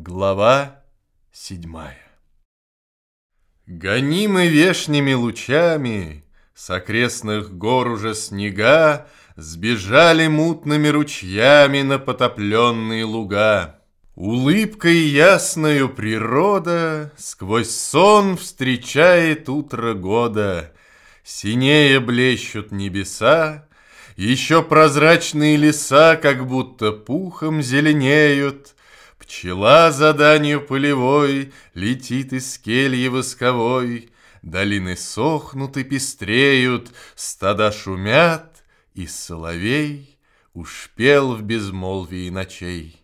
Глава седьмая Гонимы вешними лучами, С окрестных гор уже снега Сбежали мутными ручьями На потопленные луга. Улыбкой ясною природа Сквозь сон встречает утро года. Синее блещут небеса, еще прозрачные леса как будто пухом зеленеют. Пчела заданию полевой летит из кельи восковой. Долины сохнут и пестреют, стада шумят, и соловей уж пел в безмолвии ночей.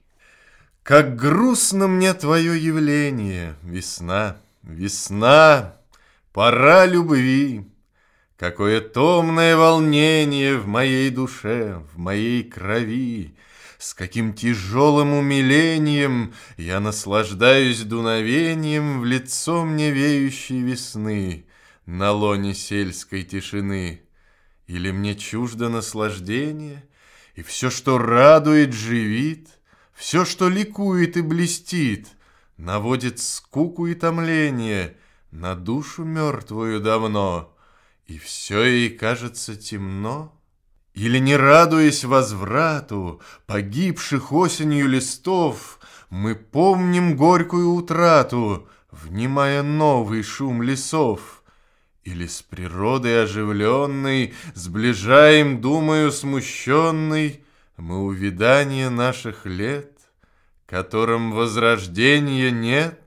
Как грустно мне твое явление, весна, весна, пора любви. Какое томное волнение в моей душе, в моей крови, С каким тяжелым умилением Я наслаждаюсь дуновением В лицо мне веющей весны На лоне сельской тишины. Или мне чуждо наслаждение, И все, что радует, живит, Все, что ликует и блестит, Наводит скуку и томление На душу мертвую давно — и все ей кажется темно? Или не радуясь возврату Погибших осенью листов, Мы помним горькую утрату, Внимая новый шум лесов? Или с природой оживленной Сближаем, думаю, смущенный, Мы увидание наших лет, Которым возрождения нет?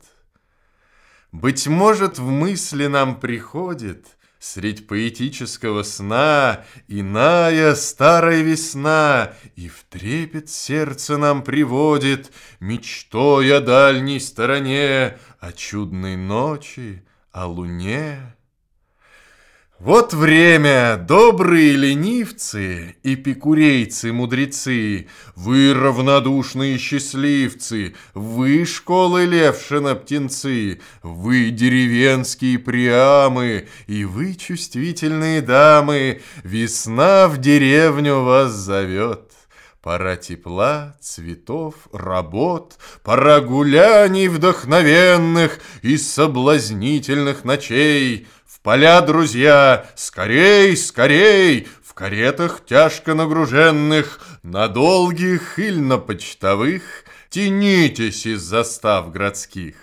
Быть может, в мысли нам приходит — Средь поэтического сна Иная старая весна И в трепет сердце нам приводит Мечтой о дальней стороне, О чудной ночи, о луне. Вот время, добрые ленивцы, эпикурейцы-мудрецы, Вы равнодушные счастливцы, вы школы Левшина-птенцы, Вы деревенские приамы, и вы чувствительные дамы, Весна в деревню вас зовет. Пора тепла, цветов, работ, Пора гуляний вдохновенных И соблазнительных ночей — поля, друзья, скорей, скорей, В каретах тяжко нагруженных, На долгих или на почтовых, Тянитесь из застав городских.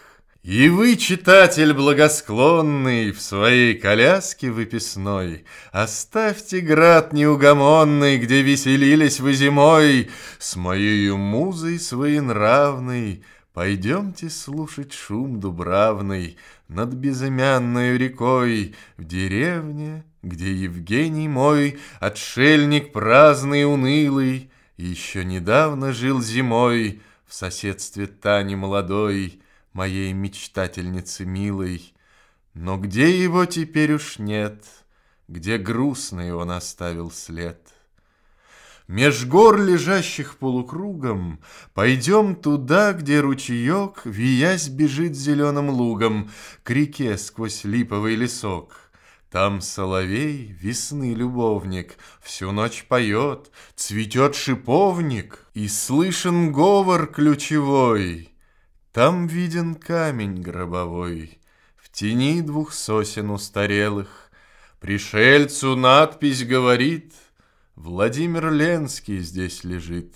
И вы, читатель благосклонный, В своей коляске выписной, Оставьте град неугомонный, Где веселились вы зимой, С моей музой своенравной, Пойдемте слушать шум дубравный Над безымянной рекой В деревне, где Евгений мой, Отшельник праздный унылый, Еще недавно жил зимой В соседстве Тани молодой, Моей мечтательницы милой. Но где его теперь уж нет, Где грустный он оставил след? Меж гор, лежащих полукругом, Пойдем туда, где ручеек, Виясь, бежит зеленым лугом К реке сквозь липовый лесок. Там соловей, весны любовник, Всю ночь поет, цветет шиповник, И слышен говор ключевой. Там виден камень гробовой, В тени двух сосен устарелых. Пришельцу надпись говорит — Владимир Ленский здесь лежит,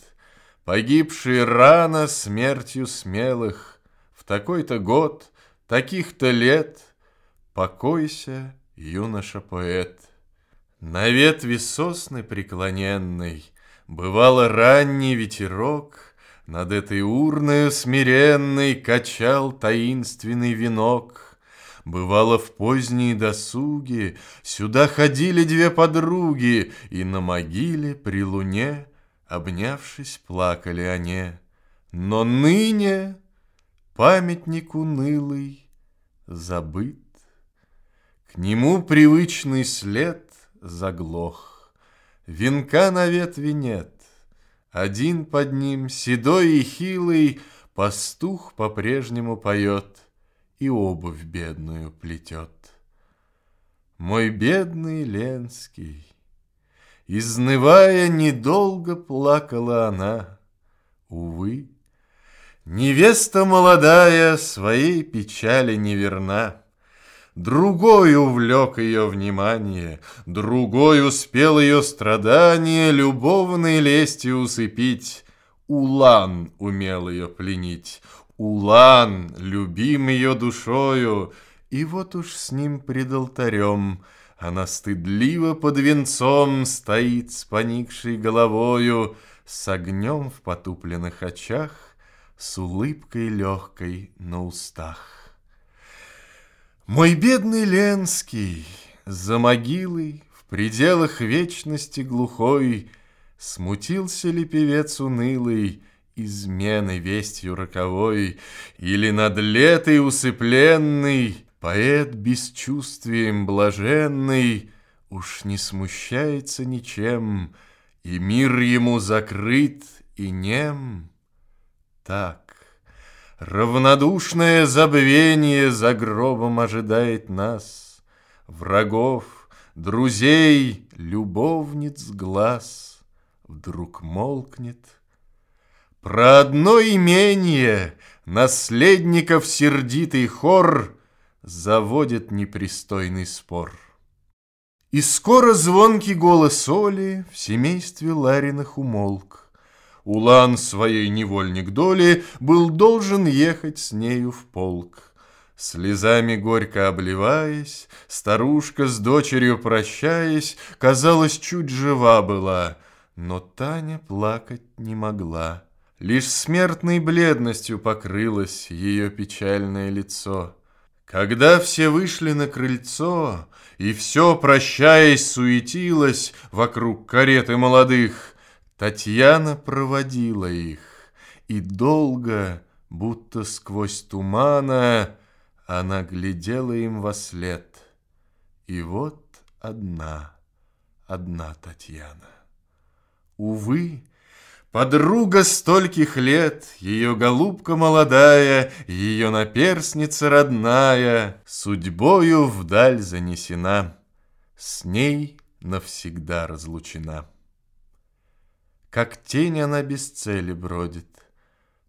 Погибший рано смертью смелых, В такой-то год, таких-то лет, Покойся, юноша-поэт. На ветви сосны преклоненной Бывало ранний ветерок, Над этой урною смиренной Качал таинственный венок — Бывало в поздние досуги Сюда ходили две подруги, И на могиле при луне, Обнявшись, плакали они. Но ныне памятник унылый забыт. К нему привычный след заглох. Венка на ветви нет. Один под ним, седой и хилый, Пастух по-прежнему поет — и обувь бедную плетет. Мой бедный Ленский, изнывая, недолго плакала она. Увы, Невеста молодая своей печали не верна. Другой увлек ее внимание, Другой успел ее страдания Любовной лестью усыпить. Улан умел ее пленить, Улан, любим ее душою, И вот уж с ним пред алтарем Она стыдливо под венцом Стоит с поникшей головою, С огнем в потупленных очах, С улыбкой легкой на устах. Мой бедный Ленский, за могилой, В пределах вечности глухой, Смутился ли певец унылый Измены вестью роковой, Или над летой усыпленный Поэт бесчувствием блаженный Уж не смущается ничем, И мир ему закрыт и нем? Так, Равнодушное забвение за гробом ожидает нас, Врагов, друзей, любовниц глаз Вдруг молкнет. Про одно имение Наследников сердитый хор Заводит непристойный спор. И скоро звонкий голос Оли В семействе Лариных умолк. Улан своей невольник доли Был должен ехать с нею в полк. Слезами горько обливаясь, Старушка с дочерью прощаясь, Казалось, чуть жива была, Но Таня плакать не могла. Лишь смертной бледностью покрылось Ее печальное лицо. Когда все вышли на крыльцо, И все, прощаясь, суетилось Вокруг кареты молодых, Татьяна проводила их, и долго, будто сквозь тумана, она глядела им во след. И вот одна, одна Татьяна. Увы, подруга стольких лет, Ее голубка молодая, Ее наперсница родная, Судьбою вдаль занесена, С ней навсегда разлучена. Как тень она без цели бродит,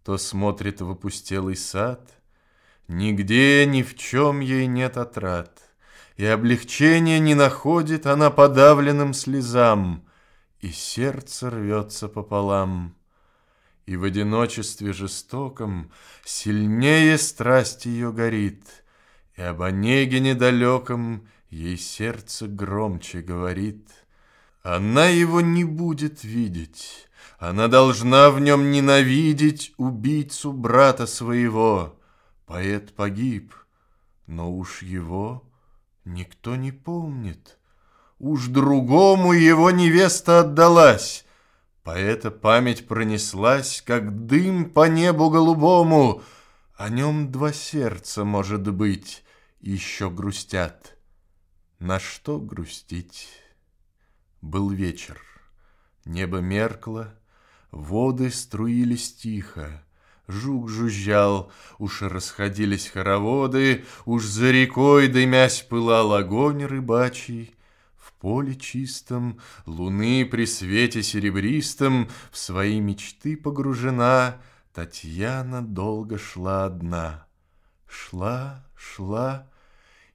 То смотрит в опустелый сад, Нигде ни в чем ей нет отрад, И облегчения не находит Она подавленным слезам, И сердце рвется пополам. И в одиночестве жестоком Сильнее страсть ее горит, И об Онеге недалеком Ей сердце громче говорит — она его не будет видеть. Она должна в нем ненавидеть убийцу брата своего. Поэт погиб, но уж его никто не помнит. Уж другому его невеста отдалась. Поэта память пронеслась, как дым по небу голубому. О нем два сердца, может быть, еще грустят. На что грустить? Был вечер. Небо меркло, воды струились тихо. Жук жужжал, уж расходились хороводы, Уж за рекой дымясь пылал огонь рыбачий. Поле чистом, луны при свете серебристом В свои мечты погружена, Татьяна долго шла одна. Шла, шла,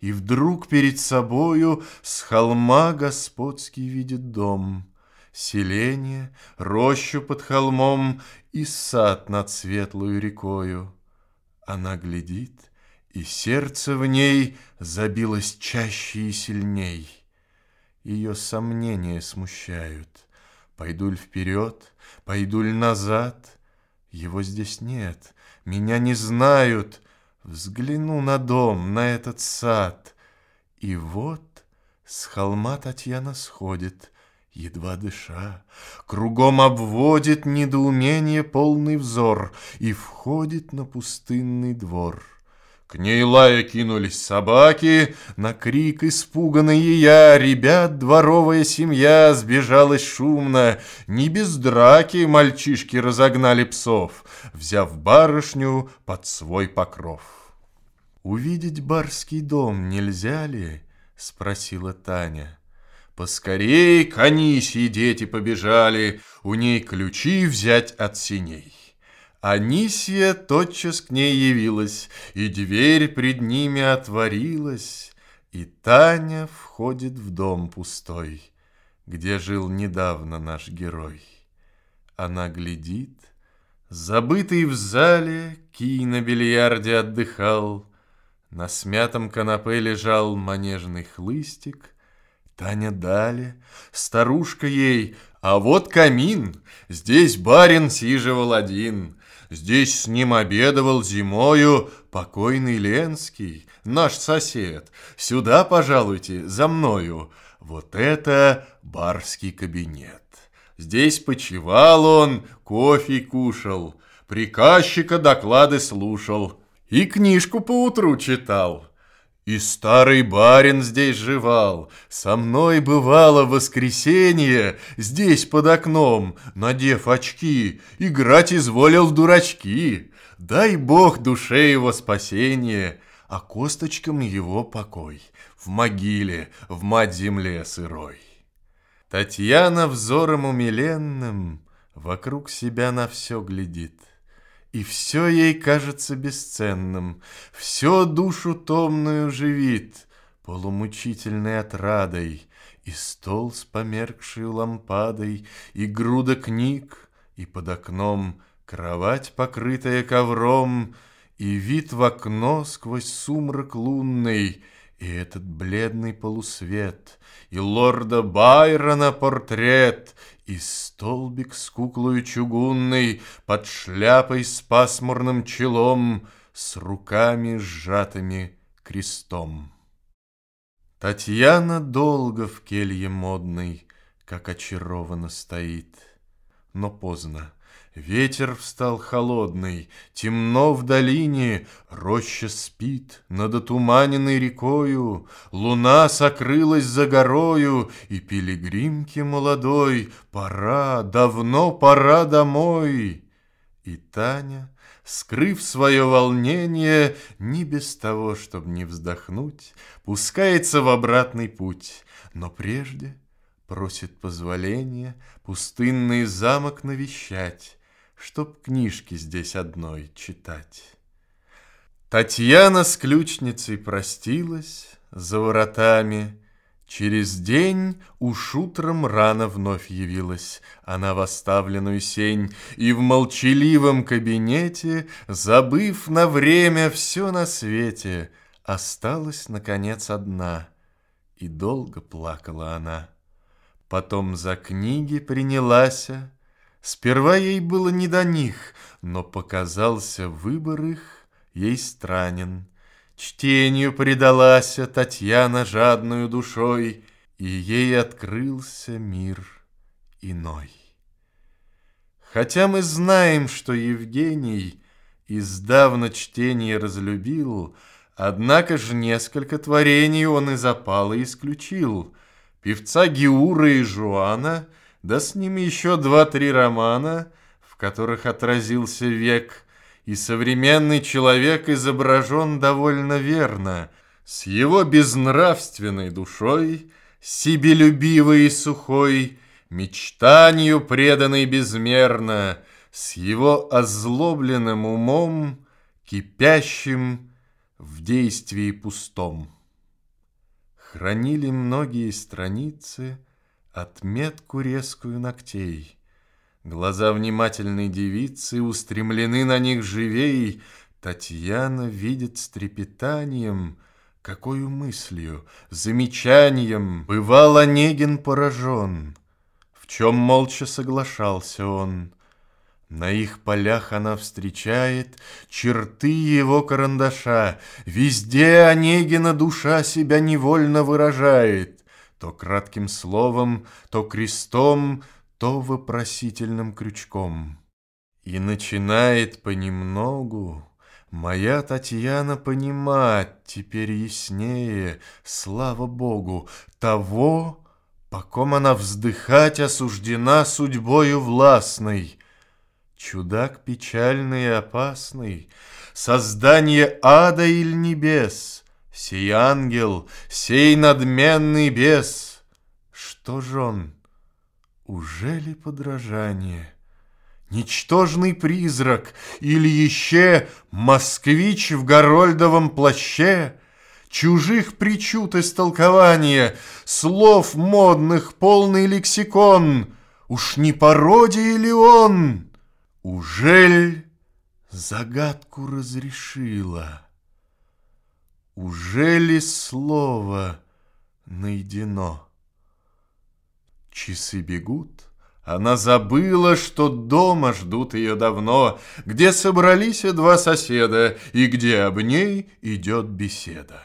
и вдруг перед собою с холма господский видит дом, Селение, рощу под холмом и сад над светлую рекою. Она глядит, и сердце в ней забилось чаще и сильней. Ее сомнения смущают. Пойду ль вперед, пойду ль назад? Его здесь нет, меня не знают, Взгляну на дом, на этот сад, И вот с холма Татьяна сходит, Едва дыша, кругом обводит Недоумение полный взор И входит на пустынный двор. К ней лая кинулись собаки, На крик испуганные я, Ребят дворовая семья Сбежалась шумно, Не без драки мальчишки разогнали псов, Взяв барышню под свой покров. «Увидеть барский дом нельзя ли?» — спросила Таня. Поскорей конись и дети побежали, У ней ключи взять от синей. Анисия тотчас к ней явилась, И дверь пред ними отворилась, И Таня входит в дом пустой, Где жил недавно наш герой. Она глядит, забытый в зале, Кий на бильярде отдыхал, На смятом канапе лежал манежный хлыстик, Таня дали, старушка ей, а вот камин, здесь барин сиживал один, Здесь с ним обедовал зимою покойный Ленский, наш сосед. Сюда, пожалуйте, за мною. Вот это барский кабинет. Здесь почевал он, кофе кушал, приказчика доклады слушал и книжку поутру читал. И старый барин здесь жевал, со мной бывало воскресенье, здесь под окном, надев очки, играть изволил в дурачки. Дай бог душе его спасение, а косточкам его покой, в могиле, в мать-земле сырой. Татьяна взором умиленным вокруг себя на все глядит — и все ей кажется бесценным, Все душу томную живит, Полумучительной отрадой, И стол с померкшей лампадой, И груда книг, и под окном Кровать, покрытая ковром, И вид в окно сквозь сумрак лунный, И этот бледный полусвет, И лорда Байрона портрет, и столбик с куклою чугунной Под шляпой с пасмурным челом С руками сжатыми крестом. Татьяна долго в келье модной, Как очарованно стоит, но поздно. Ветер встал холодный, темно в долине, Роща спит над отуманенной рекою, Луна сокрылась за горою, И пилигримке молодой Пора, давно пора домой. И Таня, скрыв свое волнение, Не без того, чтоб не вздохнуть, Пускается в обратный путь, но прежде Просит позволения пустынный замок навещать, Чтоб книжки здесь одной читать. Татьяна с ключницей простилась за воротами. Через день уж утром рано вновь явилась она в оставленную сень, И в молчаливом кабинете, забыв на время все на свете, Осталась, наконец, одна, и долго плакала она. Потом за книги принялась, Сперва ей было не до них, но показался выбор их ей странен. Чтению предалась Татьяна жадную душой, И ей открылся мир иной. Хотя мы знаем, что Евгений Издавна чтение разлюбил, Однако же несколько творений он из опала исключил. Певца Геура и Жуана — да с ними еще два-три романа, в которых отразился век, и современный человек изображен довольно верно, с его безнравственной душой, себелюбивой и сухой, мечтанию преданной безмерно, с его озлобленным умом, кипящим в действии пустом. Хранили многие страницы — отметку резкую ногтей. Глаза внимательной девицы устремлены на них живей. Татьяна видит с трепетанием, какою мыслью, замечанием Бывал Онегин поражен, в чем молча соглашался он. На их полях она встречает черты его карандаша, Везде Онегина душа себя невольно выражает. То кратким словом, то крестом, то вопросительным крючком. И начинает понемногу Моя Татьяна понимать теперь яснее, слава Богу, того, по ком она вздыхать осуждена судьбою властной. Чудак печальный и опасный, создание ада или небес, Сей ангел, сей надменный бес, Что ж он? Ужели подражание? ничтожный призрак, или еще москвич в горольдовом плаще, чужих причуд истолкования, слов модных полный лексикон, уж не пародия ли он? Ужель загадку разрешила? Ужели слово найдено? Часы бегут, она забыла, что дома ждут ее давно, где собрались два соседа и где об ней идет беседа.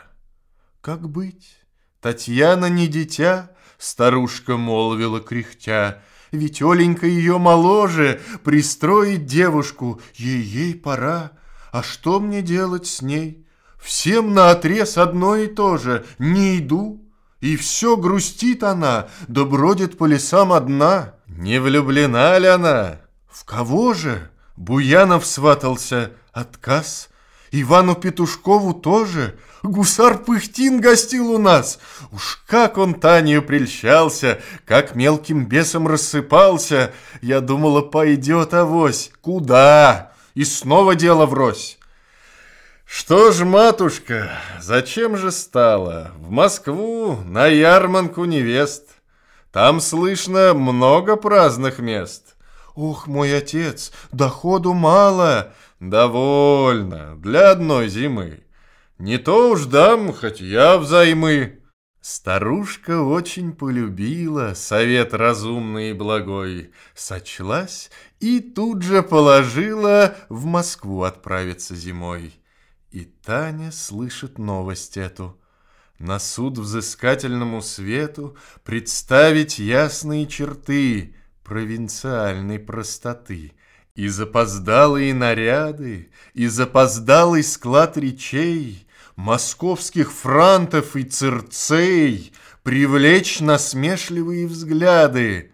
Как быть? Татьяна не дитя, старушка молвила кряхтя, ведь Оленька ее моложе, пристроить девушку, ей-ей пора. А что мне делать с ней? Всем на отрез одно и то же, не иду. И все грустит она, да бродит по лесам одна. Не влюблена ли она? В кого же? Буянов сватался, отказ. Ивану Петушкову тоже. Гусар Пыхтин гостил у нас. Уж как он Танию прельщался, как мелким бесом рассыпался. Я думала, пойдет авось. Куда? И снова дело врозь. Что ж, матушка, зачем же стало? В Москву на ярманку невест. Там, слышно, много праздных мест. Ох, мой отец, доходу мало. Довольно, для одной зимы. Не то уж дам, хоть я взаймы. Старушка очень полюбила совет разумный и благой, сочлась и тут же положила в Москву отправиться зимой. И Таня слышит новость эту на суд взыскательному свету представить ясные черты провинциальной простоты, и запоздалые наряды, и запоздалый склад речей, московских франтов и цирцей, привлечь насмешливые взгляды.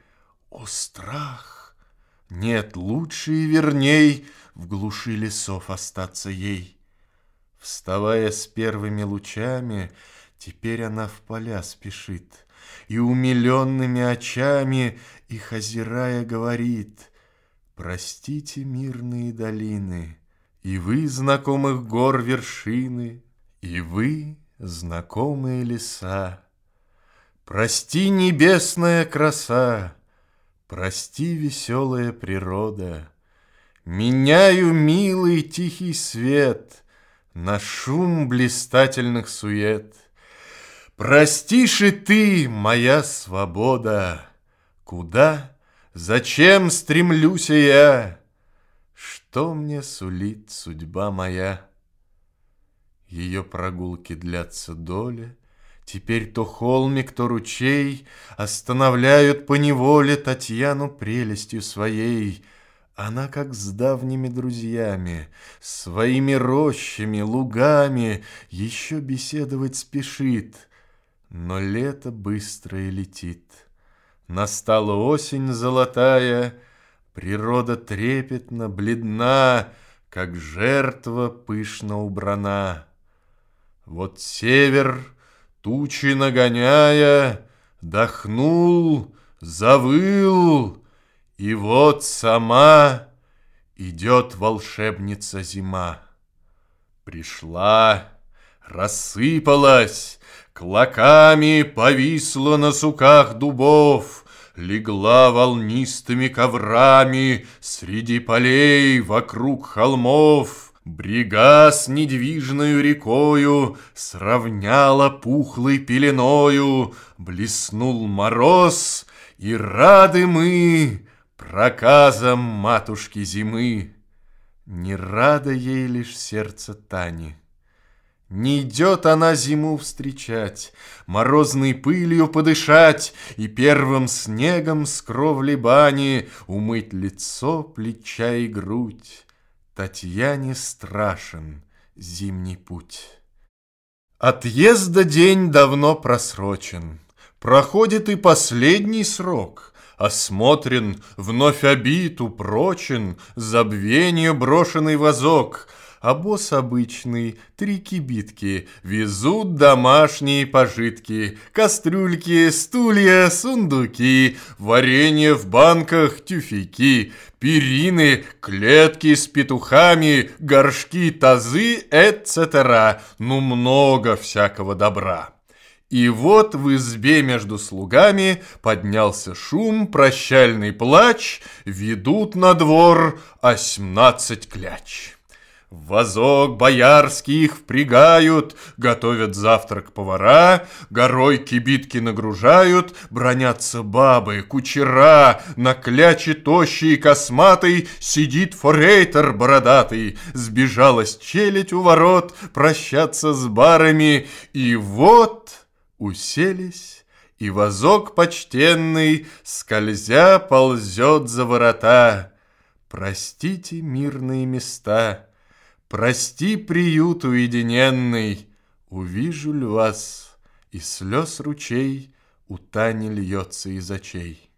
О, страх! Нет лучше и верней в глуши лесов остаться ей. Вставая с первыми лучами, Теперь она в поля спешит, И умиленными очами Их озирая говорит, Простите мирные долины, И вы, знакомых гор вершины, И вы, знакомые леса. Прости, небесная краса, Прости, веселая природа, Меняю милый тихий свет На шум блистательных сует — Простишь и ты, моя свобода, Куда, зачем стремлюсь я? Что мне сулит судьба моя? Ее прогулки длятся доля, Теперь то холмик, то ручей Остановляют по неволе Татьяну прелестью своей. Она как с давними друзьями, Своими рощами, лугами Еще беседовать спешит — но лето быстрое летит. Настала осень золотая, Природа трепетно, бледна, Как жертва пышно убрана. Вот север, тучи нагоняя, Дохнул, завыл, И вот сама Идет волшебница зима. Пришла, рассыпалась, Клоками повисла на суках дубов, Легла волнистыми коврами Среди полей вокруг холмов. Брега с недвижною рекою Сравняла пухлой пеленою, Блеснул мороз, и рады мы Проказам матушки зимы. Не рада ей лишь сердце Тани. Не идет она зиму встречать, Морозной пылью подышать И первым снегом с кровли бани Умыть лицо, плеча и грудь. Татьяне страшен зимний путь. Отъезда день давно просрочен, Проходит и последний срок — Осмотрен, вновь обит, упрочен, Забвенью брошенный возок — а босс обычный, три кибитки, везут домашние пожитки, кастрюльки, стулья, сундуки, варенье в банках, тюфяки, перины, клетки с петухами, горшки, тазы, etc. Ну, много всякого добра. И вот в избе между слугами поднялся шум, прощальный плач, ведут на двор осьмнадцать кляч. Вазок боярский их впрягают, готовят завтрак повара, горой кибитки нагружают, бронятся бабы, кучера, на кляче тощий и косматый сидит форейтер бородатый, сбежалась челядь у ворот, прощаться с барами, и вот уселись, и возок почтенный, скользя, ползет за ворота. Простите мирные места, прости приют уединенный, увижу ль вас, и слез ручей у Тани льется из очей.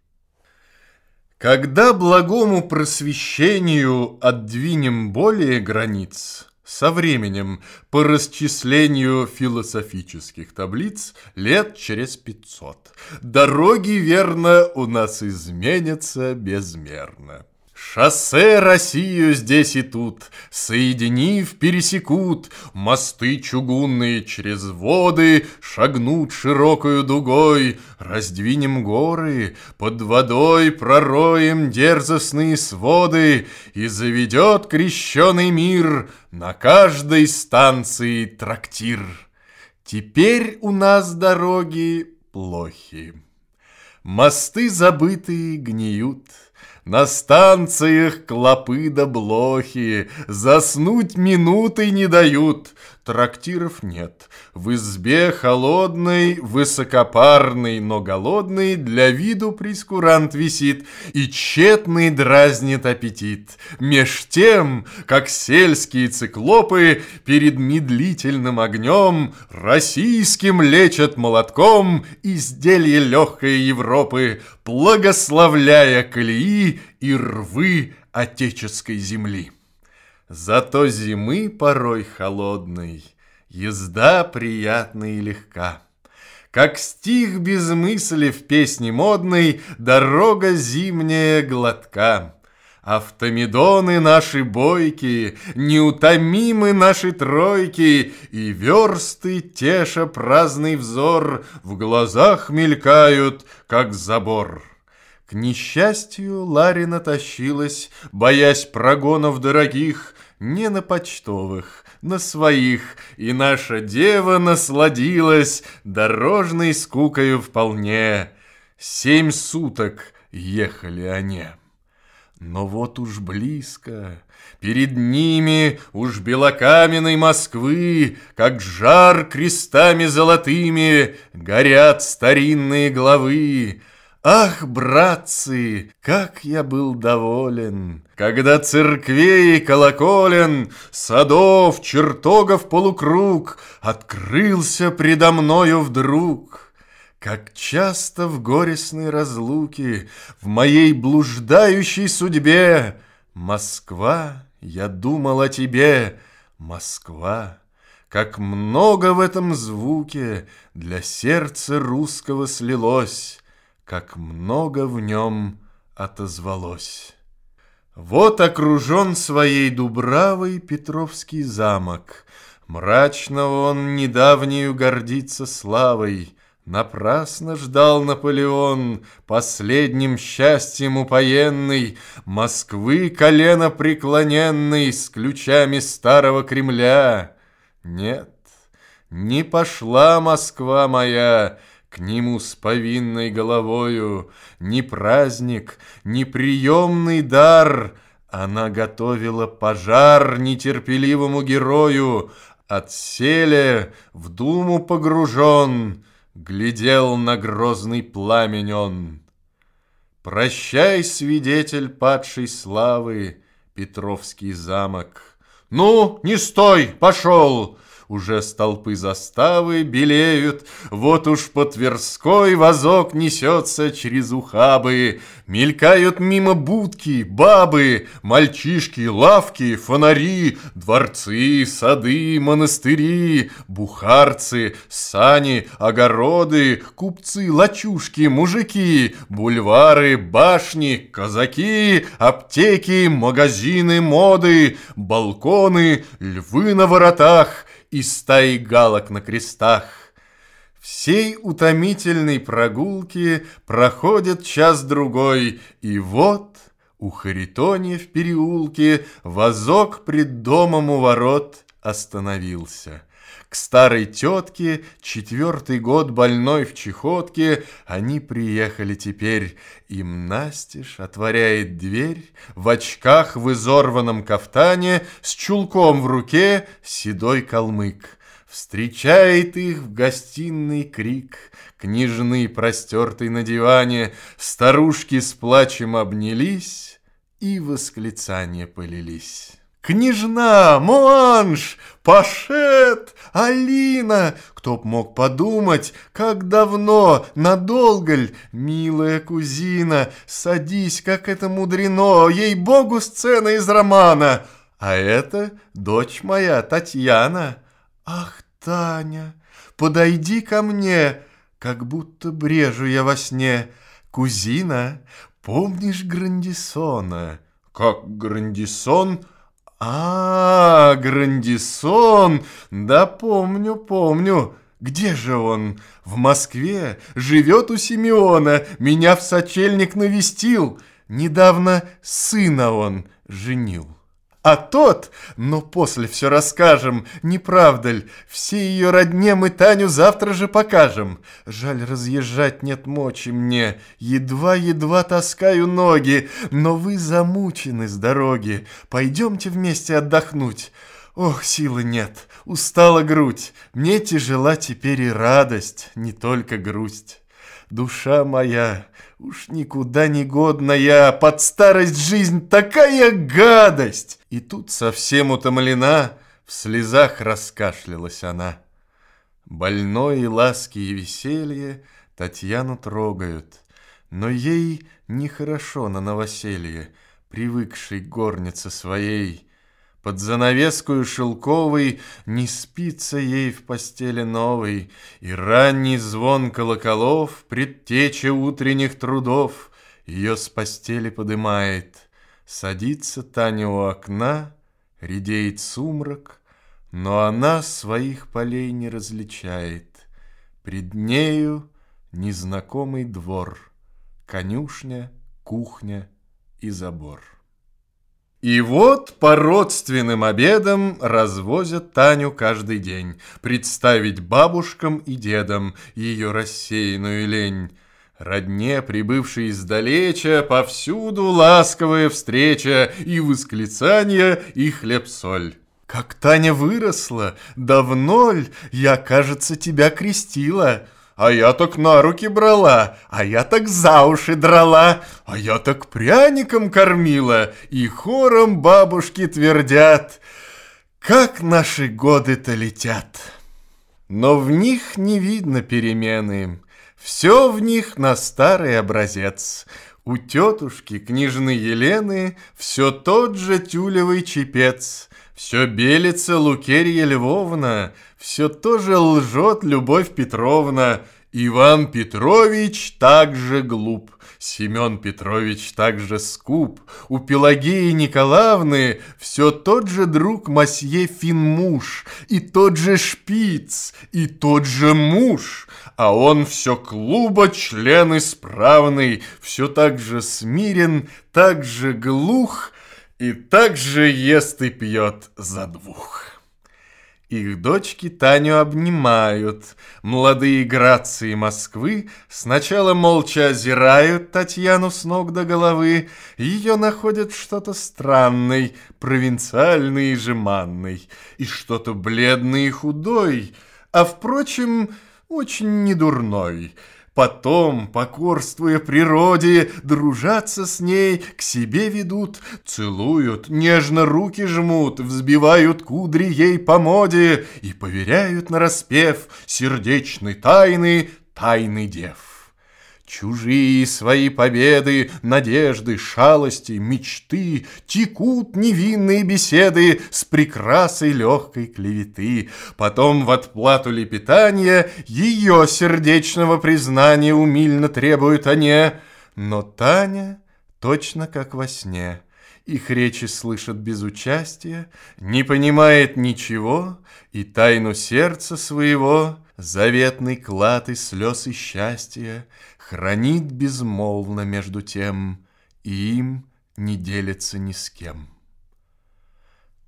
Когда благому просвещению отдвинем более границ, со временем, по расчислению философических таблиц, лет через пятьсот. Дороги, верно, у нас изменятся безмерно. Шоссе Россию здесь и тут, соединив, пересекут, Мосты чугунные через воды шагнут широкою дугой, Раздвинем горы, под водой пророем дерзостные своды, И заведет крещеный мир на каждой станции трактир. Теперь у нас дороги плохи, мосты забытые гниют — на станциях клопы да блохи Заснуть минуты не дают. Трактиров нет. В избе холодной, высокопарный, но голодный Для виду прескурант висит И тщетный дразнит аппетит. Меж тем, как сельские циклопы Перед медлительным огнем Российским лечат молотком Изделие легкой Европы, Благословляя колеи и рвы отеческой земли. Зато зимы порой холодной Езда приятна и легка. Как стих без мысли в песне модной Дорога зимняя гладка. Автомедоны наши бойки, Неутомимы наши тройки, И версты, теша праздный взор, В глазах мелькают, как забор. К несчастью, Ларина тащилась, Боясь прогонов дорогих, Не на почтовых, на своих, И наша дева насладилась Дорожной скукою вполне. Семь суток ехали они. Но вот уж близко, перед ними уж белокаменной Москвы, Как жар крестами золотыми горят старинные главы, Ах, братцы, как я был доволен, Когда церквей колоколен, Садов, чертогов полукруг Открылся предо мною вдруг. Как часто в горестной разлуке, В моей блуждающей судьбе, Москва, я думал о тебе, Москва, как много в этом звуке Для сердца русского слилось, как много в нем отозвалось. Вот окружен своей дубравой Петровский замок. Мрачно он недавнею гордится славой. Напрасно ждал Наполеон, последним счастьем упоенный, Москвы колено преклоненный с ключами старого Кремля. Нет, не пошла Москва моя, к нему с повинной головою Ни праздник, ни приемный дар Она готовила пожар нетерпеливому герою Отселе, в думу погружен, Глядел на грозный пламень он. Прощай, свидетель падшей славы, Петровский замок. Ну, не стой, пошел! Уже столпы заставы белеют, вот уж по Тверской возок несется через ухабы, мелькают мимо будки, бабы, мальчишки, лавки, фонари, дворцы, сады, монастыри, бухарцы, сани, огороды, купцы, лачушки, мужики, бульвары, башни, казаки, аптеки, магазины моды, балконы, львы на воротах и стаи галок на крестах. Всей утомительной прогулки проходит час-другой, и вот у Харитония в переулке возок пред домом у ворот остановился. К старой тетке, четвертый год больной в чехотке, они приехали теперь. Им настежь отворяет дверь, в очках в изорванном кафтане, с чулком в руке седой калмык. Встречает их в гостиной крик, Княжны, простертый на диване, Старушки с плачем обнялись И восклицания полились. Княжна, Муанж, Пашет, Алина, кто б мог подумать, как давно, надолго ль, милая кузина, садись, как это мудрено, ей-богу, сцена из романа. А это дочь моя, Татьяна. Ах, Таня, подойди ко мне, как будто брежу я во сне. Кузина, помнишь Грандисона? Как Грандисон? А, Грандисон, да помню, помню. Где же он? В Москве, живет у Симеона, меня в сочельник навестил. Недавно сына он женил. А тот, но после все расскажем, не правда ли, все ее родне мы Таню завтра же покажем. Жаль, разъезжать нет мочи мне, едва-едва таскаю ноги, но вы замучены с дороги, пойдемте вместе отдохнуть. Ох, силы нет, устала грудь, мне тяжела теперь и радость, не только грусть. Душа моя, уж никуда не годная, под старость жизнь такая гадость! И тут совсем утомлена, в слезах раскашлялась она. Больной и ласки и веселье Татьяну трогают, но ей нехорошо на новоселье, привыкшей горнице своей, под занавескую шелковой Не спится ей в постели новой, И ранний звон колоколов, Предтеча утренних трудов, Ее с постели подымает. Садится Таня у окна, Редеет сумрак, Но она своих полей не различает. Пред нею незнакомый двор, Конюшня, кухня и забор. И вот по родственным обедам развозят Таню каждый день, представить бабушкам и дедам ее рассеянную лень. Родне, прибывшей издалеча, повсюду ласковая встреча и восклицания, и хлеб-соль. Как Таня выросла, давно ль я, кажется, тебя крестила — а я так на руки брала, а я так за уши драла, а я так пряником кормила, и хором бабушки твердят, как наши годы-то летят. Но в них не видно перемены, все в них на старый образец. У тетушки, княжны Елены, все тот же тюлевый чепец, все белится Лукерья Львовна, все тоже лжет Любовь Петровна. Иван Петрович также глуп, Семен Петрович также скуп. У Пелагеи Николаевны все тот же друг Масье Финмуш, и тот же шпиц, и тот же муж. А он все клуба член исправный, все так же смирен, так же глух, и так же ест и пьет за двух. Их дочки Таню обнимают. Молодые грации Москвы сначала молча озирают Татьяну с ног до головы. Ее находят что-то странной, провинциальной и жеманной, и что-то бледный и худой, а, впрочем, очень недурной. Потом, покорствуя природе, дружатся с ней, к себе ведут, целуют, нежно руки жмут, взбивают кудри ей по моде и поверяют на распев сердечной тайны тайны дев. Чужие свои победы, надежды, шалости, мечты Текут невинные беседы с прекрасой легкой клеветы. Потом в отплату лепетания ее сердечного признания умильно требуют они. Но Таня точно как во сне. Их речи слышат без участия, не понимает ничего, и тайну сердца своего, заветный клад и слез и счастья, Хранит безмолвно между тем, И им не делится ни с кем.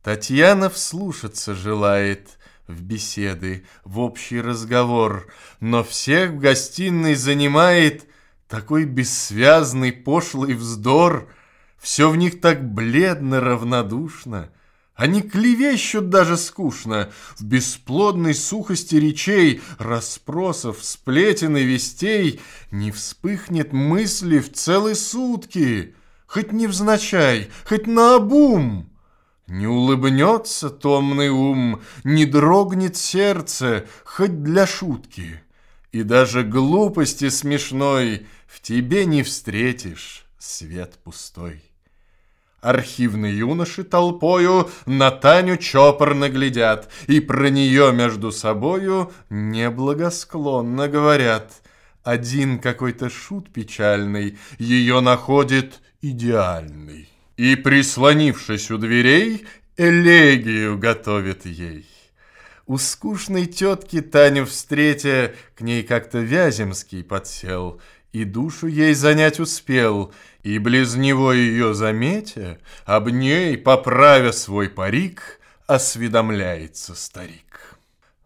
Татьяна вслушаться желает в беседы, в общий разговор, Но всех в гостиной занимает Такой бессвязный пошлый вздор, Все в них так бледно, равнодушно — они клевещут даже скучно, в бесплодной сухости речей, расспросов, сплетен и вестей не вспыхнет мысли в целые сутки, хоть невзначай, хоть наобум. Не улыбнется томный ум, не дрогнет сердце, хоть для шутки. И даже глупости смешной в тебе не встретишь свет пустой. Архивные юноши толпою на Таню чопорно глядят И про нее между собою неблагосклонно говорят. Один какой-то шут печальный Ее находит идеальный И, прислонившись у дверей, элегию готовит ей. У скучной тетки Таню встретя, К ней как-то Вяземский подсел И душу ей занять успел — и близ него ее заметя, об ней, поправя свой парик, осведомляется старик.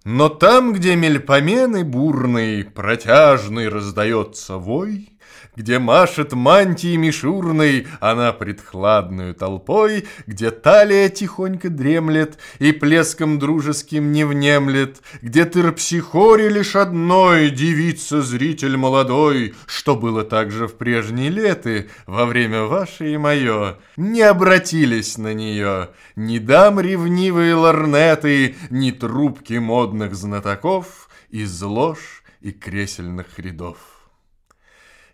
Но там, где мельпомены бурный, протяжный раздается вой, где машет мантией мишурной она предхладную толпой, Где талия тихонько дремлет и плеском дружеским не внемлет, Где терпсихоре лишь одной девица зритель молодой, Что было также в прежние леты, во время ваше и мое, Не обратились на нее ни дам ревнивые лорнеты, Ни трубки модных знатоков из лож и кресельных рядов.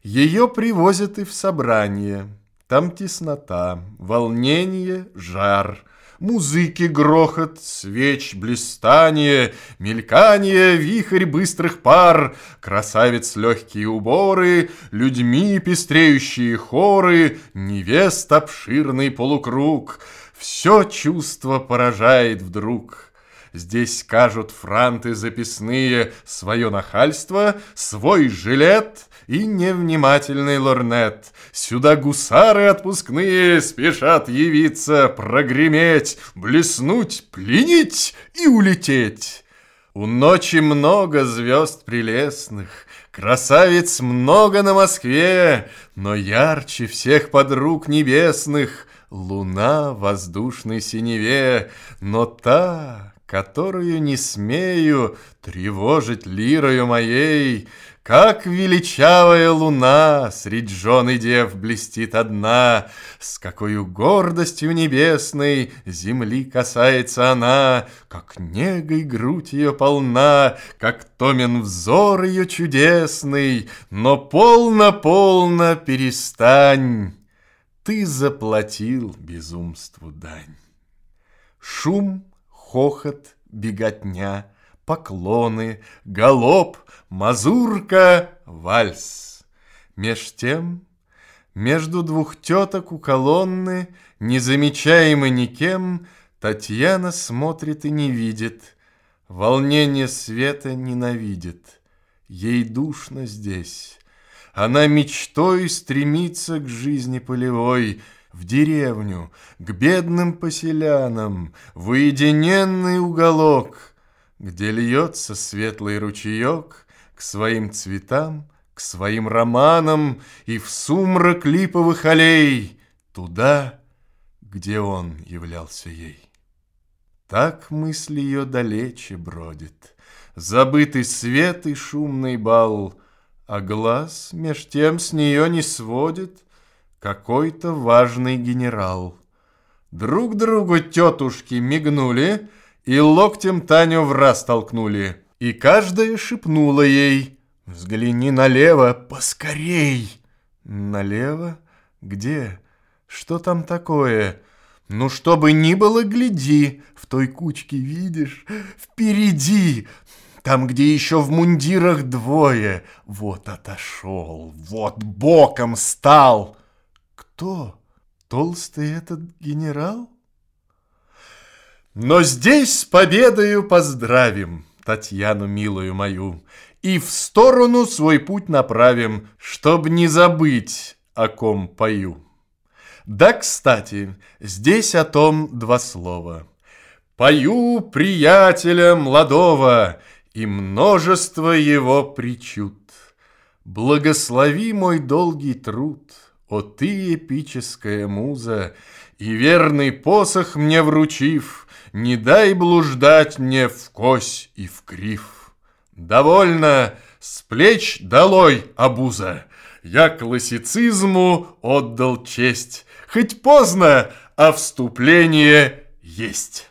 Ее привозят и в собрание. Там теснота, волнение, жар, Музыки грохот, свеч блистание, Мелькание, вихрь быстрых пар, Красавец легкие уборы, Людьми пестреющие хоры, Невест обширный полукруг. Все чувство поражает вдруг — Здесь скажут франты записные свое нахальство, свой жилет и невнимательный лорнет. Сюда гусары отпускные спешат явиться, прогреметь, блеснуть, пленить и улететь. У ночи много звезд прелестных, Красавиц много на Москве, Но ярче всех подруг небесных Луна в воздушной синеве, Но та, которую не смею Тревожить лирою моей, как величавая луна Средь жен и дев блестит одна, С какой гордостью небесной Земли касается она, Как негой грудь ее полна, Как томен взор ее чудесный, Но полно-полно перестань, Ты заплатил безумству дань. Шум, хохот, беготня, поклоны, галоп — Мазурка, вальс. Меж тем, между двух теток у колонны, Незамечаемо никем, Татьяна смотрит и не видит, Волнение света ненавидит. Ей душно здесь. Она мечтой стремится к жизни полевой, В деревню, к бедным поселянам, В уединенный уголок, Где льется светлый ручеек, к своим цветам, к своим романам и в сумрак липовых аллей, туда, где он являлся ей. Так мысль ее далече бродит, забытый свет и шумный бал, А глаз меж тем с нее не сводит какой-то важный генерал. Друг другу тетушки мигнули и локтем Таню в раз толкнули. И каждая шепнула ей «Взгляни налево, поскорей!» «Налево? Где? Что там такое?» «Ну, что бы ни было, гляди, в той кучке, видишь, впереди, там, где еще в мундирах двое, вот отошел, вот боком стал». «Кто? Толстый этот генерал?» Но здесь с победою поздравим Татьяну милую мою И в сторону свой путь направим, Чтоб не забыть, о ком пою. Да, кстати, здесь о том два слова. Пою приятеля молодого И множество его причуд. Благослови мой долгий труд, О ты, эпическая муза, И верный посох мне вручив, Не дай блуждать мне в кось и в крив. Довольно, с плеч долой, обуза! Я классицизму отдал честь, Хоть поздно, а вступление есть.